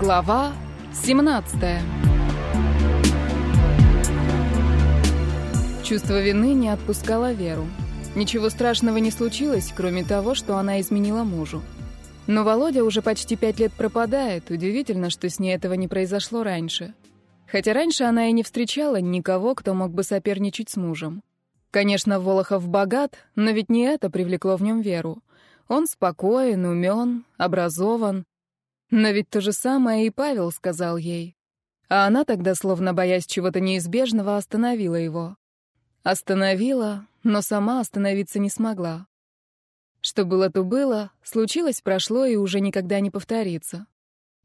Глава 17 Чувство вины не отпускало Веру. Ничего страшного не случилось, кроме того, что она изменила мужу. Но Володя уже почти пять лет пропадает. Удивительно, что с ней этого не произошло раньше. Хотя раньше она и не встречала никого, кто мог бы соперничать с мужем. Конечно, Волохов богат, но ведь не это привлекло в нем Веру. Он спокоен, умен, образован. Но ведь то же самое и Павел сказал ей. А она тогда, словно боясь чего-то неизбежного, остановила его. Остановила, но сама остановиться не смогла. Что было, то было, случилось, прошло и уже никогда не повторится.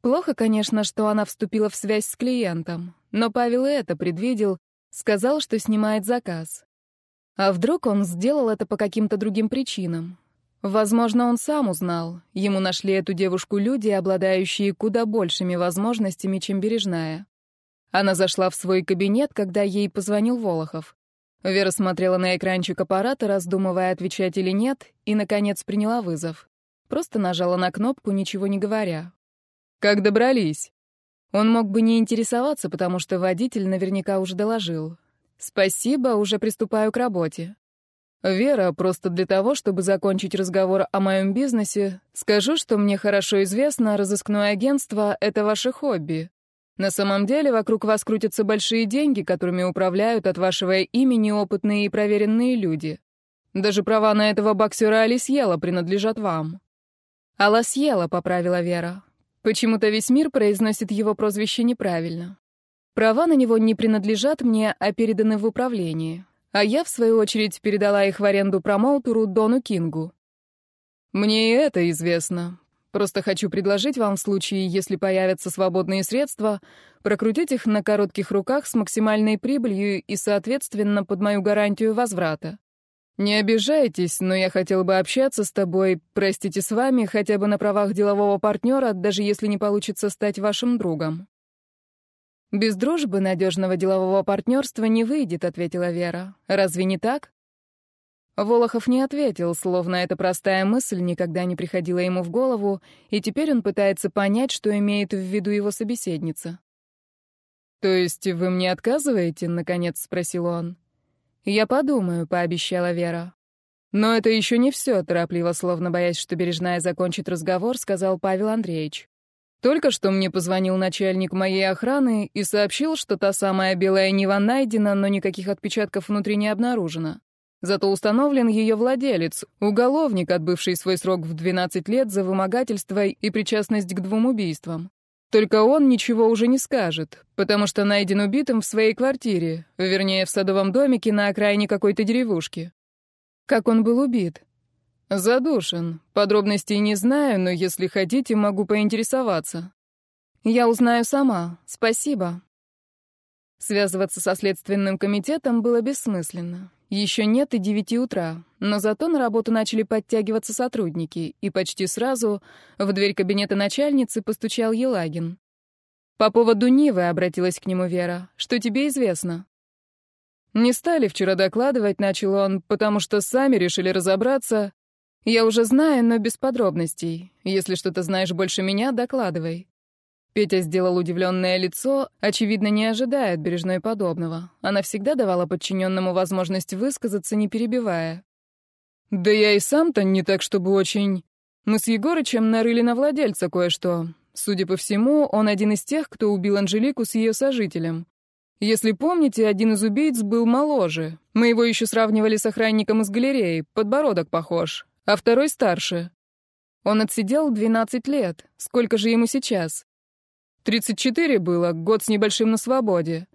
Плохо, конечно, что она вступила в связь с клиентом, но Павел и это предвидел, сказал, что снимает заказ. А вдруг он сделал это по каким-то другим причинам? Возможно, он сам узнал. Ему нашли эту девушку люди, обладающие куда большими возможностями, чем Бережная. Она зашла в свой кабинет, когда ей позвонил Волохов. Вера смотрела на экранчик аппарата, раздумывая, отвечать или нет, и, наконец, приняла вызов. Просто нажала на кнопку, ничего не говоря. «Как добрались?» Он мог бы не интересоваться, потому что водитель наверняка уже доложил. «Спасибо, уже приступаю к работе». Вера, просто для того, чтобы закончить разговор о моем бизнесе, скажу, что мне хорошо известно, разыскное агентство — это ваше хобби. На самом деле вокруг вас крутятся большие деньги, которыми управляют от вашего имени опытные и проверенные люди. Даже права на этого боксера Алисьела принадлежат вам. Аласьела, поправила Вера. Почему-то весь мир произносит его прозвище неправильно. Права на него не принадлежат мне, а переданы в управление а я, в свою очередь, передала их в аренду промоутеру Дону Кингу. Мне и это известно. Просто хочу предложить вам в случае, если появятся свободные средства, прокрутить их на коротких руках с максимальной прибылью и, соответственно, под мою гарантию возврата. Не обижайтесь, но я хотел бы общаться с тобой, простите, с вами, хотя бы на правах делового партнера, даже если не получится стать вашим другом. «Без дружбы надежного делового партнерства не выйдет», — ответила Вера. «Разве не так?» Волохов не ответил, словно эта простая мысль никогда не приходила ему в голову, и теперь он пытается понять, что имеет в виду его собеседница. «То есть вы мне отказываете?» — наконец спросил он. «Я подумаю», — пообещала Вера. «Но это еще не все», — торопливо, словно боясь, что Бережная закончит разговор, сказал Павел Андреевич. Только что мне позвонил начальник моей охраны и сообщил, что та самая белая Нива найдена, но никаких отпечатков внутри не обнаружено. Зато установлен ее владелец, уголовник, отбывший свой срок в 12 лет за вымогательство и причастность к двум убийствам. Только он ничего уже не скажет, потому что найден убитым в своей квартире, вернее, в садовом домике на окраине какой-то деревушки. Как он был убит? «Задушен. Подробностей не знаю, но если хотите, могу поинтересоваться». «Я узнаю сама. Спасибо». Связываться со следственным комитетом было бессмысленно. Еще нет и девяти утра, но зато на работу начали подтягиваться сотрудники, и почти сразу в дверь кабинета начальницы постучал Елагин. «По поводу Нивы», — обратилась к нему Вера, — «что тебе известно?» «Не стали вчера докладывать», — начал он, «потому что сами решили разобраться, «Я уже знаю, но без подробностей. Если что-то знаешь больше меня, докладывай». Петя сделал удивленное лицо, очевидно, не ожидая от Бережной подобного. Она всегда давала подчиненному возможность высказаться, не перебивая. «Да я и сам-то не так, чтобы очень...» Мы с Егорычем нарыли на владельца кое-что. Судя по всему, он один из тех, кто убил Анжелику с ее сожителем. Если помните, один из убийц был моложе. Мы его еще сравнивали с охранником из галереи, подбородок похож а второй старше. Он отсидел 12 лет. Сколько же ему сейчас? 34 было, год с небольшим на свободе.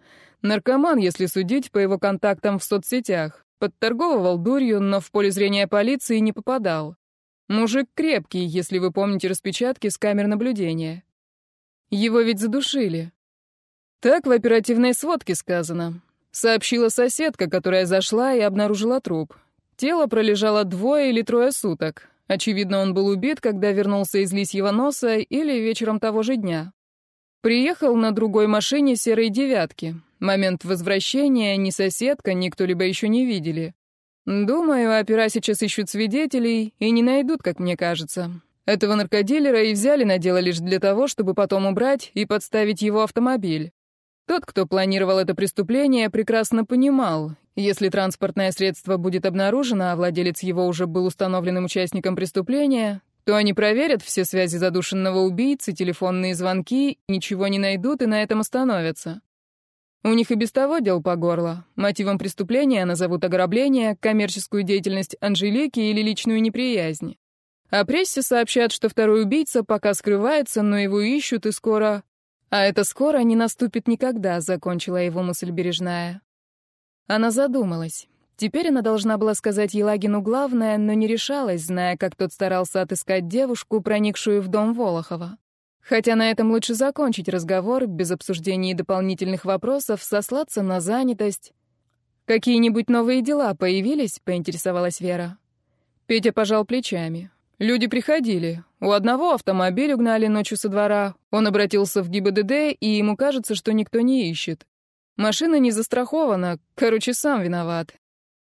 Наркоман, если судить по его контактам в соцсетях. Подторговывал дурью, но в поле зрения полиции не попадал. Мужик крепкий, если вы помните распечатки с камер наблюдения. Его ведь задушили. Так в оперативной сводке сказано. Сообщила соседка, которая зашла и обнаружила труп. Тело пролежало двое или трое суток. Очевидно, он был убит, когда вернулся из лисьего носа или вечером того же дня. Приехал на другой машине серой девятки. Момент возвращения ни соседка, ни кто-либо еще не видели. Думаю, опера сейчас ищут свидетелей и не найдут, как мне кажется. Этого наркодилера и взяли на дело лишь для того, чтобы потом убрать и подставить его автомобиль. Тот, кто планировал это преступление, прекрасно понимал, если транспортное средство будет обнаружено, а владелец его уже был установленным участником преступления, то они проверят все связи задушенного убийцы, телефонные звонки, ничего не найдут и на этом остановятся. У них и без того дел по горло. Мотивом преступления назовут ограбление, коммерческую деятельность Анжелики или личную неприязнь. А прессе сообщат, что второй убийца пока скрывается, но его ищут и скоро... А это скоро не наступит никогда, закончила его мысль бережная. Она задумалась. Теперь она должна была сказать Елагину главное, но не решалась, зная, как тот старался отыскать девушку, проникшую в дом Волохова. Хотя на этом лучше закончить разговор, без обсуждения и дополнительных вопросов, сослаться на занятость. «Какие-нибудь новые дела появились?» — поинтересовалась Вера. Петя пожал плечами. «Люди приходили. У одного автомобиль угнали ночью со двора. Он обратился в ГИБДД, и ему кажется, что никто не ищет. Машина не застрахована, короче, сам виноват.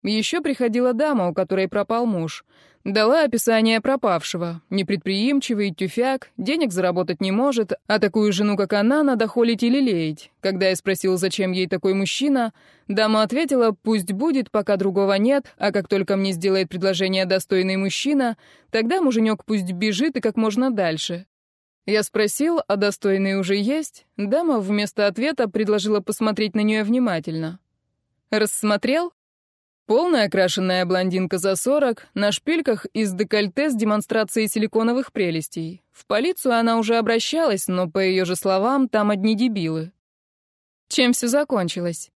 Еще приходила дама, у которой пропал муж. Дала описание пропавшего. Непредприимчивый, тюфяк, денег заработать не может, а такую жену, как она, надо холить или леять. Когда я спросил, зачем ей такой мужчина, дама ответила, пусть будет, пока другого нет, а как только мне сделает предложение достойный мужчина, тогда муженек пусть бежит и как можно дальше. Я спросил, а достойный уже есть? Дама вместо ответа предложила посмотреть на нее внимательно. Рассмотрел? Полная окрашенная блондинка за 40, на шпильках из декольте с демонстрацией силиконовых прелестей. В полицию она уже обращалась, но, по ее же словам, там одни дебилы. Чем все закончилось?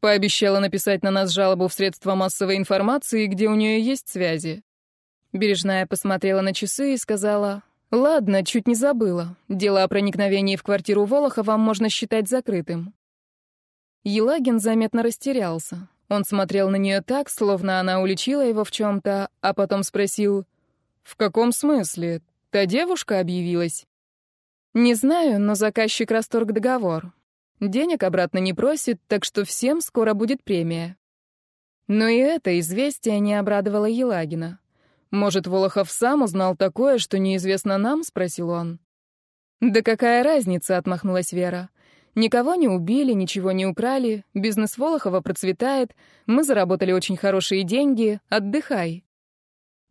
Пообещала написать на нас жалобу в средства массовой информации, где у нее есть связи. Бережная посмотрела на часы и сказала, «Ладно, чуть не забыла. Дело о проникновении в квартиру Волохова можно считать закрытым». Елагин заметно растерялся. Он смотрел на нее так, словно она уличила его в чем-то, а потом спросил, «В каком смысле? Та девушка объявилась?» «Не знаю, но заказчик расторг договор. Денег обратно не просит, так что всем скоро будет премия». Но и это известие не обрадовало Елагина. «Может, Волохов сам узнал такое, что неизвестно нам?» — спросил он. «Да какая разница?» — отмахнулась Вера. Никого не убили, ничего не украли, бизнес Волохова процветает, мы заработали очень хорошие деньги, отдыхай».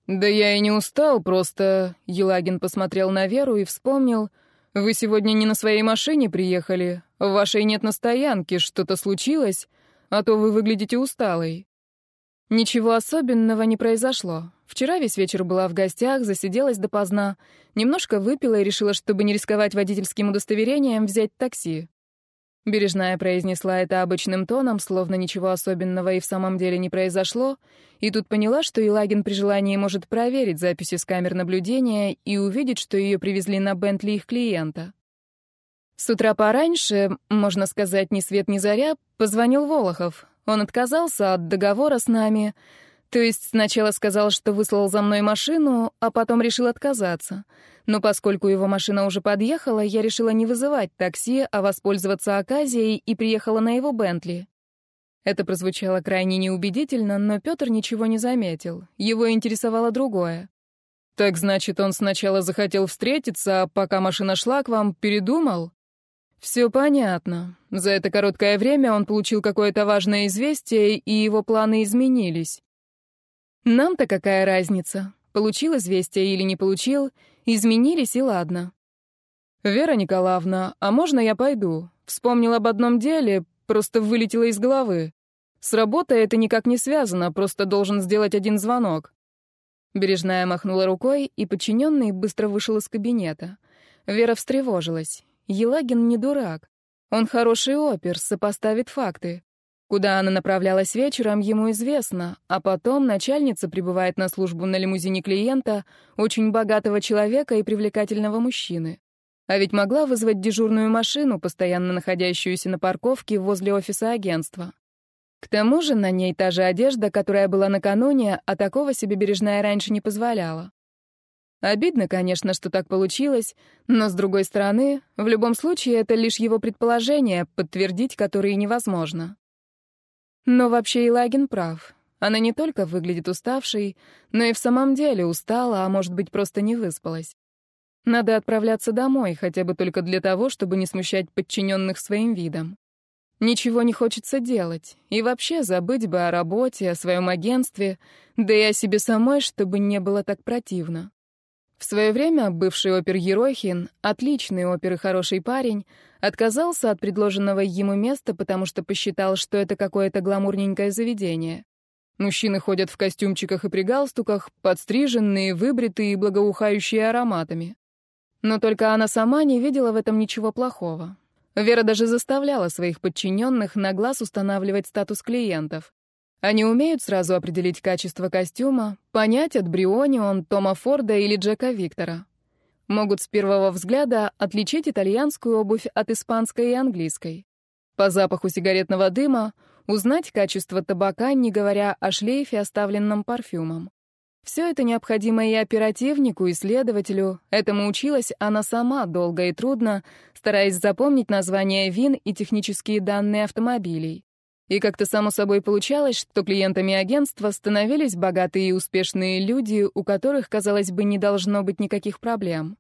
«Да я и не устал, просто...» — Елагин посмотрел на Веру и вспомнил. «Вы сегодня не на своей машине приехали, вашей нет на стоянке, что-то случилось, а то вы выглядите усталой». Ничего особенного не произошло. Вчера весь вечер была в гостях, засиделась допоздна, немножко выпила и решила, чтобы не рисковать водительским удостоверением, взять такси. Бережная произнесла это обычным тоном, словно ничего особенного и в самом деле не произошло, и тут поняла, что Илагин при желании может проверить записи с камер наблюдения и увидеть, что ее привезли на Бентли их клиента. С утра пораньше, можно сказать, ни свет ни заря, позвонил Волохов. Он отказался от договора с нами, то есть сначала сказал, что выслал за мной машину, а потом решил отказаться — но поскольку его машина уже подъехала, я решила не вызывать такси, а воспользоваться оказией и приехала на его Бентли. Это прозвучало крайне неубедительно, но Петр ничего не заметил. Его интересовало другое. «Так значит, он сначала захотел встретиться, а пока машина шла к вам, передумал?» «Все понятно. За это короткое время он получил какое-то важное известие, и его планы изменились. Нам-то какая разница? Получил известие или не получил? Изменились, и ладно. «Вера Николаевна, а можно я пойду? Вспомнил об одном деле, просто вылетело из головы. С работой это никак не связано, просто должен сделать один звонок». Бережная махнула рукой, и подчиненный быстро вышел из кабинета. Вера встревожилась. Елагин не дурак. Он хороший опер, сопоставит факты. Куда она направлялась вечером, ему известно, а потом начальница прибывает на службу на лимузине клиента, очень богатого человека и привлекательного мужчины. А ведь могла вызвать дежурную машину, постоянно находящуюся на парковке возле офиса агентства. К тому же на ней та же одежда, которая была накануне, а такого себе бережная раньше не позволяла. Обидно, конечно, что так получилось, но, с другой стороны, в любом случае это лишь его предположение, подтвердить которые невозможно. Но вообще Илагин прав. Она не только выглядит уставшей, но и в самом деле устала, а может быть, просто не выспалась. Надо отправляться домой, хотя бы только для того, чтобы не смущать подчиненных своим видом. Ничего не хочется делать, и вообще забыть бы о работе, о своем агентстве, да и о себе самой, чтобы не было так противно. В свое время бывший опер Ерохин, отличный опер и хороший парень, отказался от предложенного ему места, потому что посчитал, что это какое-то гламурненькое заведение. Мужчины ходят в костюмчиках и при галстуках, подстриженные, выбритые и благоухающие ароматами. Но только она сама не видела в этом ничего плохого. Вера даже заставляла своих подчиненных на глаз устанавливать статус клиентов. Они умеют сразу определить качество костюма, понять, от Бриони он Тома Форда или Джека Виктора. Могут с первого взгляда отличить итальянскую обувь от испанской и английской. По запаху сигаретного дыма узнать качество табака, не говоря о шлейфе, оставленном парфюмом. Все это необходимо и оперативнику, и следователю. Этому училась она сама долго и трудно, стараясь запомнить названия вин и технические данные автомобилей. И как-то само собой получалось, что клиентами агентства становились богатые и успешные люди, у которых, казалось бы, не должно быть никаких проблем.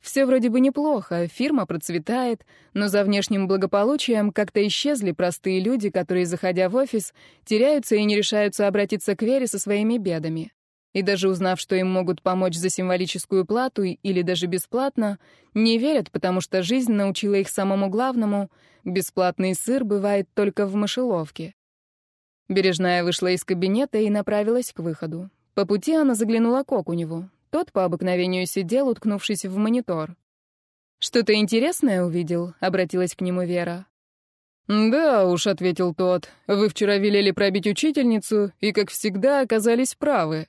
Все вроде бы неплохо, фирма процветает, но за внешним благополучием как-то исчезли простые люди, которые, заходя в офис, теряются и не решаются обратиться к Вере со своими бедами. И даже узнав, что им могут помочь за символическую плату или даже бесплатно, не верят, потому что жизнь научила их самому главному — бесплатный сыр бывает только в мышеловке. Бережная вышла из кабинета и направилась к выходу. По пути она заглянула к Окуневу. Тот по обыкновению сидел, уткнувшись в монитор. «Что-то интересное увидел?» — обратилась к нему Вера. «Да уж», — ответил тот, — «вы вчера велели пробить учительницу и, как всегда, оказались правы.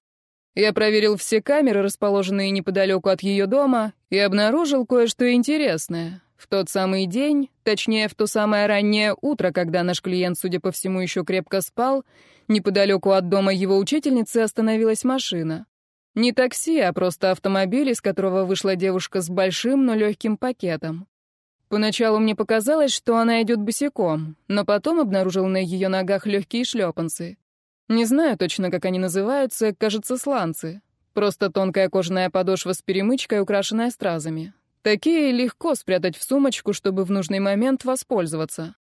Я проверил все камеры, расположенные неподалеку от ее дома, и обнаружил кое-что интересное. В тот самый день, точнее, в то самое раннее утро, когда наш клиент, судя по всему, еще крепко спал, неподалеку от дома его учительницы остановилась машина. Не такси, а просто автомобиль, из которого вышла девушка с большим, но легким пакетом. Поначалу мне показалось, что она идет босиком, но потом обнаружил на ее ногах легкие шлепанцы. Не знаю точно, как они называются, кажется, сланцы. Просто тонкая кожаная подошва с перемычкой, украшенная стразами. Такие легко спрятать в сумочку, чтобы в нужный момент воспользоваться.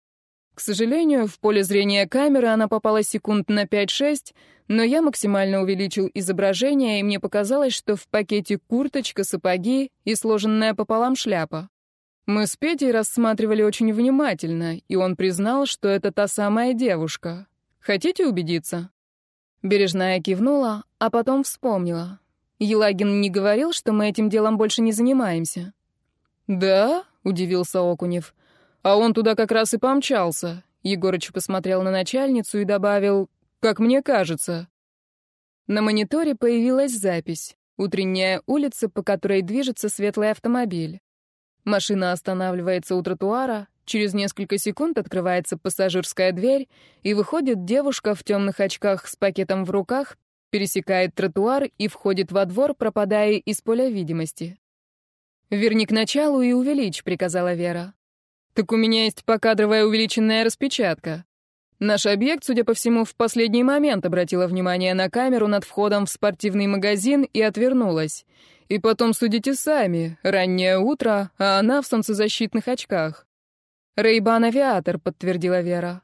К сожалению, в поле зрения камеры она попала секунд на 5-6, но я максимально увеличил изображение, и мне показалось, что в пакете курточка, сапоги и сложенная пополам шляпа. Мы с Петей рассматривали очень внимательно, и он признал, что это та самая девушка. Хотите убедиться? Бережная кивнула, а потом вспомнила. Елагин не говорил, что мы этим делом больше не занимаемся. «Да?» — удивился Окунев. «А он туда как раз и помчался». Егорыч посмотрел на начальницу и добавил «как мне кажется». На мониторе появилась запись. Утренняя улица, по которой движется светлый автомобиль. Машина останавливается у тротуара, через несколько секунд открывается пассажирская дверь, и выходит девушка в темных очках с пакетом в руках, пересекает тротуар и входит во двор, пропадая из поля видимости. «Верни к началу и увеличь», — приказала Вера. «Так у меня есть покадровая увеличенная распечатка». Наш объект, судя по всему, в последний момент обратила внимание на камеру над входом в спортивный магазин и отвернулась. И потом судите сами. Раннее утро, а она в солнцезащитных очках. «Рейбан Авиатор», — подтвердила Вера.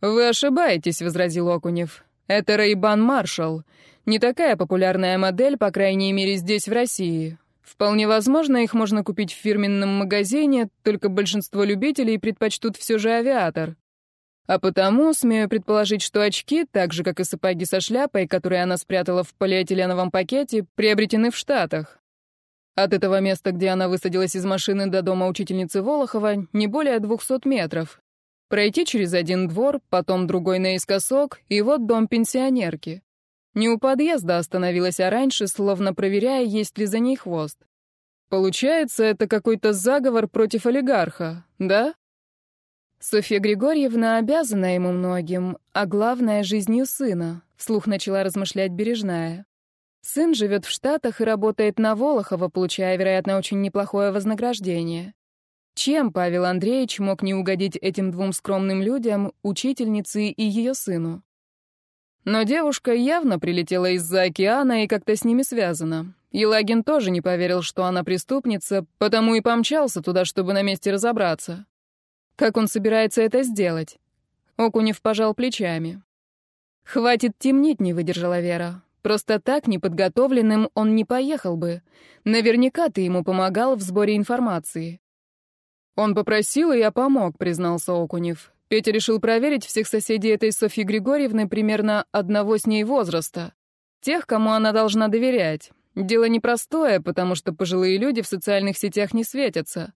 «Вы ошибаетесь», — возразил Окунев. «Это Рейбан Маршал. Не такая популярная модель, по крайней мере, здесь, в России. Вполне возможно, их можно купить в фирменном магазине, только большинство любителей предпочтут все же авиатор. А потому, смею предположить, что очки, так же, как и сапоги со шляпой, которые она спрятала в полиэтиленовом пакете, приобретены в Штатах. От этого места, где она высадилась из машины до дома учительницы Волохова, не более 200 метров. Пройти через один двор, потом другой наискосок, и вот дом пенсионерки. Не у подъезда остановилась, а раньше, словно проверяя, есть ли за ней хвост. Получается, это какой-то заговор против олигарха, да? Софья Григорьевна обязана ему многим, а главное — жизнью сына, вслух начала размышлять Бережная. Сын живет в Штатах и работает на Волохова, получая, вероятно, очень неплохое вознаграждение. Чем Павел Андреевич мог не угодить этим двум скромным людям, учительнице и ее сыну? Но девушка явно прилетела из-за океана и как-то с ними связана. Елагин тоже не поверил, что она преступница, потому и помчался туда, чтобы на месте разобраться. Как он собирается это сделать? Окунев пожал плечами. «Хватит темнить», — не выдержала Вера. «Просто так, неподготовленным, он не поехал бы. Наверняка ты ему помогал в сборе информации». «Он попросил, и я помог», — признался Окунев. Петя решил проверить всех соседей этой Софьи Григорьевны примерно одного с ней возраста. Тех, кому она должна доверять. Дело непростое, потому что пожилые люди в социальных сетях не светятся.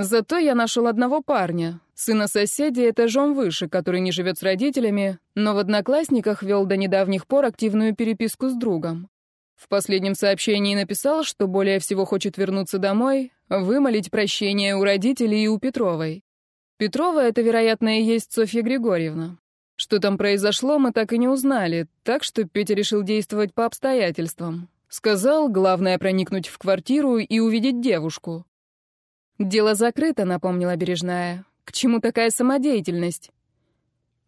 Зато я нашел одного парня, сына соседей этажом выше, который не живет с родителями, но в одноклассниках вел до недавних пор активную переписку с другом. В последнем сообщении написал, что более всего хочет вернуться домой, вымолить прощение у родителей и у Петровой. Петрова — это, вероятно, и есть Софья Григорьевна. Что там произошло, мы так и не узнали, так что Петя решил действовать по обстоятельствам. Сказал, главное проникнуть в квартиру и увидеть девушку. «Дело закрыто», — напомнила Бережная. «К чему такая самодеятельность?»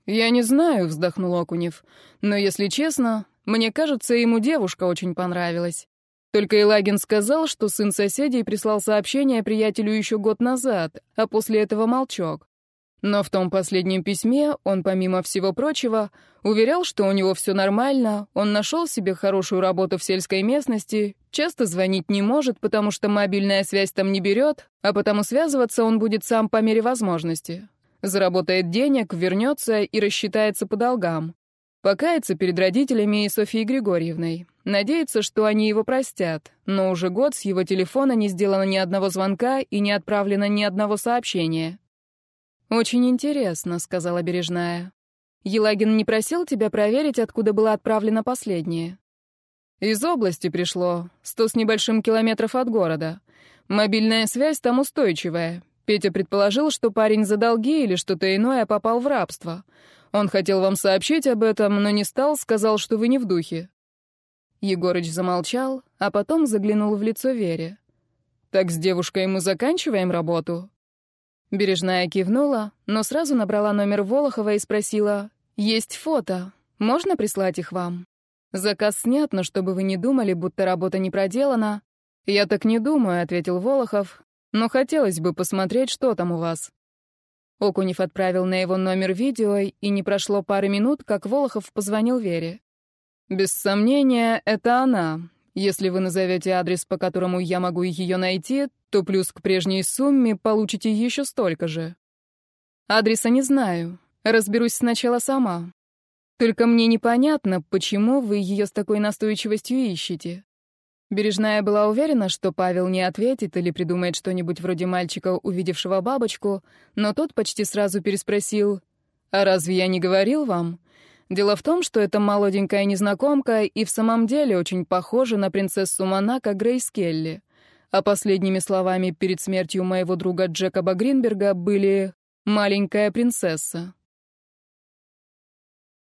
«Я не знаю», — вздохнул Окунев. «Но, если честно, мне кажется, ему девушка очень понравилась. Только Елагин сказал, что сын соседей прислал сообщение приятелю еще год назад, а после этого молчок. Но в том последнем письме он, помимо всего прочего, уверял, что у него все нормально, он нашел себе хорошую работу в сельской местности, часто звонить не может, потому что мобильная связь там не берет, а потому связываться он будет сам по мере возможности. Заработает денег, вернется и рассчитается по долгам. Покается перед родителями и Софией Григорьевной. Надеется, что они его простят, но уже год с его телефона не сделано ни одного звонка и не отправлено ни одного сообщения. «Очень интересно», — сказала Бережная. «Елагин не просил тебя проверить, откуда было отправлено последнее?» «Из области пришло, сто с небольшим километров от города. Мобильная связь там устойчивая. Петя предположил, что парень за долги или что-то иное попал в рабство. Он хотел вам сообщить об этом, но не стал, сказал, что вы не в духе». Егорыч замолчал, а потом заглянул в лицо Вере. «Так с девушкой мы заканчиваем работу?» Бережная кивнула, но сразу набрала номер Волохова и спросила, «Есть фото. Можно прислать их вам? Заказ снят, но чтобы вы не думали, будто работа не проделана». «Я так не думаю», — ответил Волохов, «но хотелось бы посмотреть, что там у вас». Окунев отправил на его номер видео, и не прошло пары минут, как Волохов позвонил Вере. «Без сомнения, это она. Если вы назовете адрес, по которому я могу ее найти, то плюс к прежней сумме получите еще столько же. Адреса не знаю. Разберусь сначала сама. Только мне непонятно, почему вы ее с такой настойчивостью ищете. Бережная была уверена, что Павел не ответит или придумает что-нибудь вроде мальчика, увидевшего бабочку, но тот почти сразу переспросил, «А разве я не говорил вам? Дело в том, что эта молоденькая незнакомка и в самом деле очень похожа на принцессу Монако Грейс Келли. А последними словами перед смертью моего друга Джекоба Гринберга были «маленькая принцесса».